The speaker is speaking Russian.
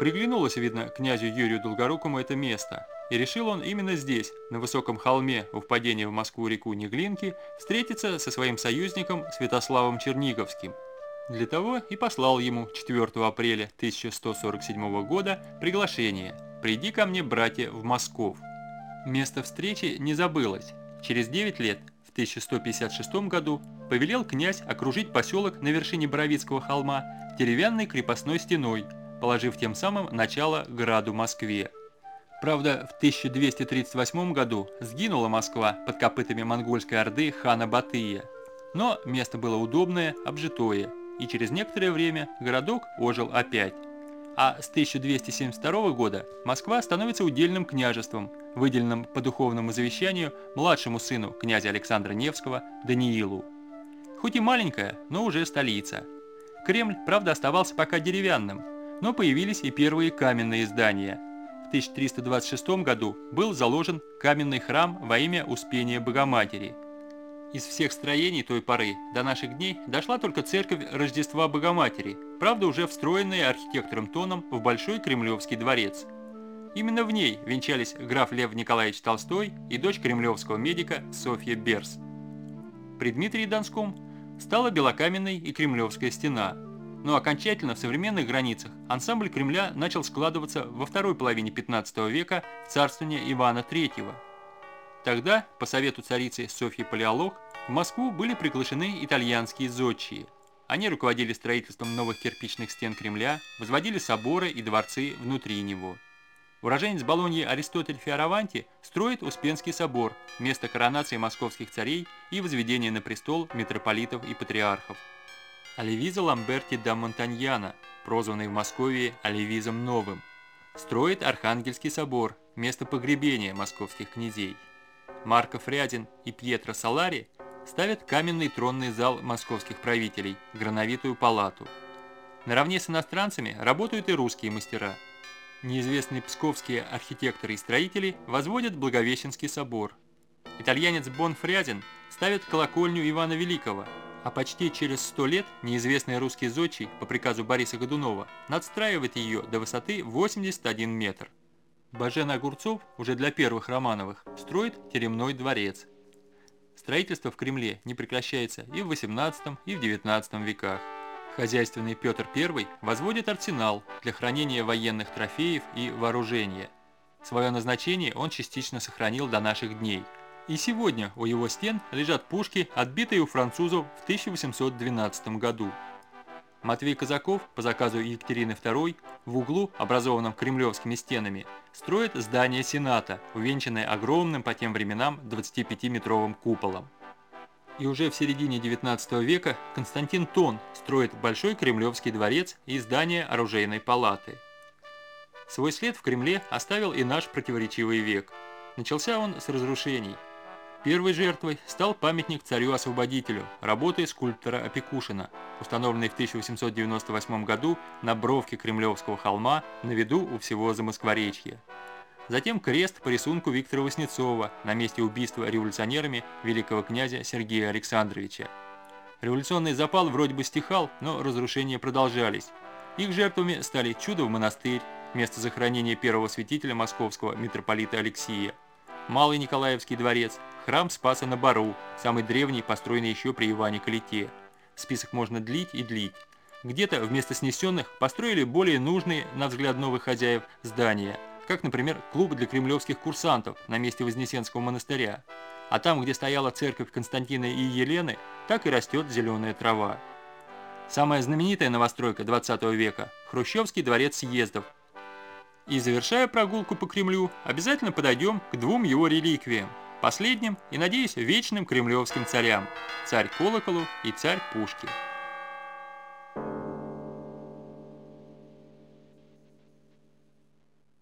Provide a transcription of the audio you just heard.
Приглянулось, видно, князю Юрию Долгорукому это место, и решил он именно здесь, на высоком холме у впадения в Москву реку Неглинки, встретиться со своим союзником Святославом Черниговским. Для того и послал ему 4 апреля 1147 года приглашение «Приди ко мне, братья, в Москов». Место встречи не забылось. Через 9 лет, в 1156 году, повелел князь окружить поселок на вершине Боровицкого холма деревянной крепостной стеной, положив тем самым начало граду Москве. Правда, в 1238 году сгинула Москва под копытами монгольской орды хана Батыя. Но место было удобное, обжитое, и через некоторое время городок ожил опять. А с 1272 года Москва становится удельным княжеством, выделенным по духовному завещанию младшему сыну князя Александра Невского Даниилу. Хоть и маленькая, но уже столица. Кремль, правда, оставался пока деревянным, но появились и первые каменные здания. В 1326 году был заложен каменный храм во имя Успения Богоматери. Из всех строений той поры до наших дней дошла только церковь Рождества Богоматери, правда уже встроенная архитектором Тоном в Большой Кремлевский дворец. Именно в ней венчались граф Лев Николаевич Толстой и дочь кремлевского медика Софья Берс. При Дмитрии Донском стала белокаменной и Кремлевская стена. Но окончательно в современных границах ансамбль Кремля начал складываться во второй половине 15 века в царствование Ивана III. Тогда, по совету царицы Софьи Палеолог, в Москву были приглашены итальянские зодчие. Они руководили строительством новых кирпичных стен Кремля, возводили соборы и дворцы внутри него. Уроженец Болоньи Аристотель Фиараванти строит Успенский собор, место коронации московских царей и возведения на престол митрополитов и патриархов. Оливиза Ламберти да Монтаньяна, прозванный в Москве Оливизом Новым, строит Архангельский собор, место погребения московских князей. Марко Фрядин и Пьетро Салари ставят каменный тронный зал московских правителей, грановитую палату. Наравне с иностранцами работают и русские мастера – Неизвестные псковские архитекторы и строители возводят Благовещенский собор. Итальянец Бон Фрязин ставит колокольню Ивана Великого, а почти через сто лет неизвестный русский зодчий по приказу Бориса Годунова надстраивает ее до высоты 81 метр. Бажен Огурцов уже для первых Романовых строит теремной дворец. Строительство в Кремле не прекращается и в 18 и в 19 веках. Хозяйственный Петр I возводит арсенал для хранения военных трофеев и вооружения. Свое назначение он частично сохранил до наших дней. И сегодня у его стен лежат пушки, отбитые у французов в 1812 году. Матвей Казаков по заказу Екатерины II в углу, образованном кремлевскими стенами, строит здание Сената, увенчанное огромным по тем временам 25-метровым куполом. И уже в середине 19 века Константин Тон строит Большой Кремлевский дворец и здание оружейной палаты. Свой след в Кремле оставил и наш противоречивый век. Начался он с разрушений. Первой жертвой стал памятник царю-освободителю, работы скульптора Опекушина, установленный в 1898 году на бровке Кремлевского холма на виду у всего Замоскворечья. Затем крест по рисунку Виктора Васнецова на месте убийства революционерами великого князя Сергея Александровича. Революционный запал вроде бы стихал, но разрушения продолжались. Их жертвами стали Чудов монастырь, место захоронения первого святителя московского митрополита Алексия, Малый Николаевский дворец, храм Спаса на Бару, самый древний, построенный еще при Иване Калите. Список можно длить и длить. Где-то вместо снесенных построили более нужные, на взгляд новых хозяев, здания – как, например, клуб для кремлевских курсантов на месте Вознесенского монастыря. А там, где стояла церковь Константина и Елены, так и растет зеленая трава. Самая знаменитая новостройка 20 века – Хрущевский дворец съездов. И завершая прогулку по Кремлю, обязательно подойдем к двум его реликвиям – последним и, надеюсь, вечным кремлевским царям – царь Колоколу и царь Пушки.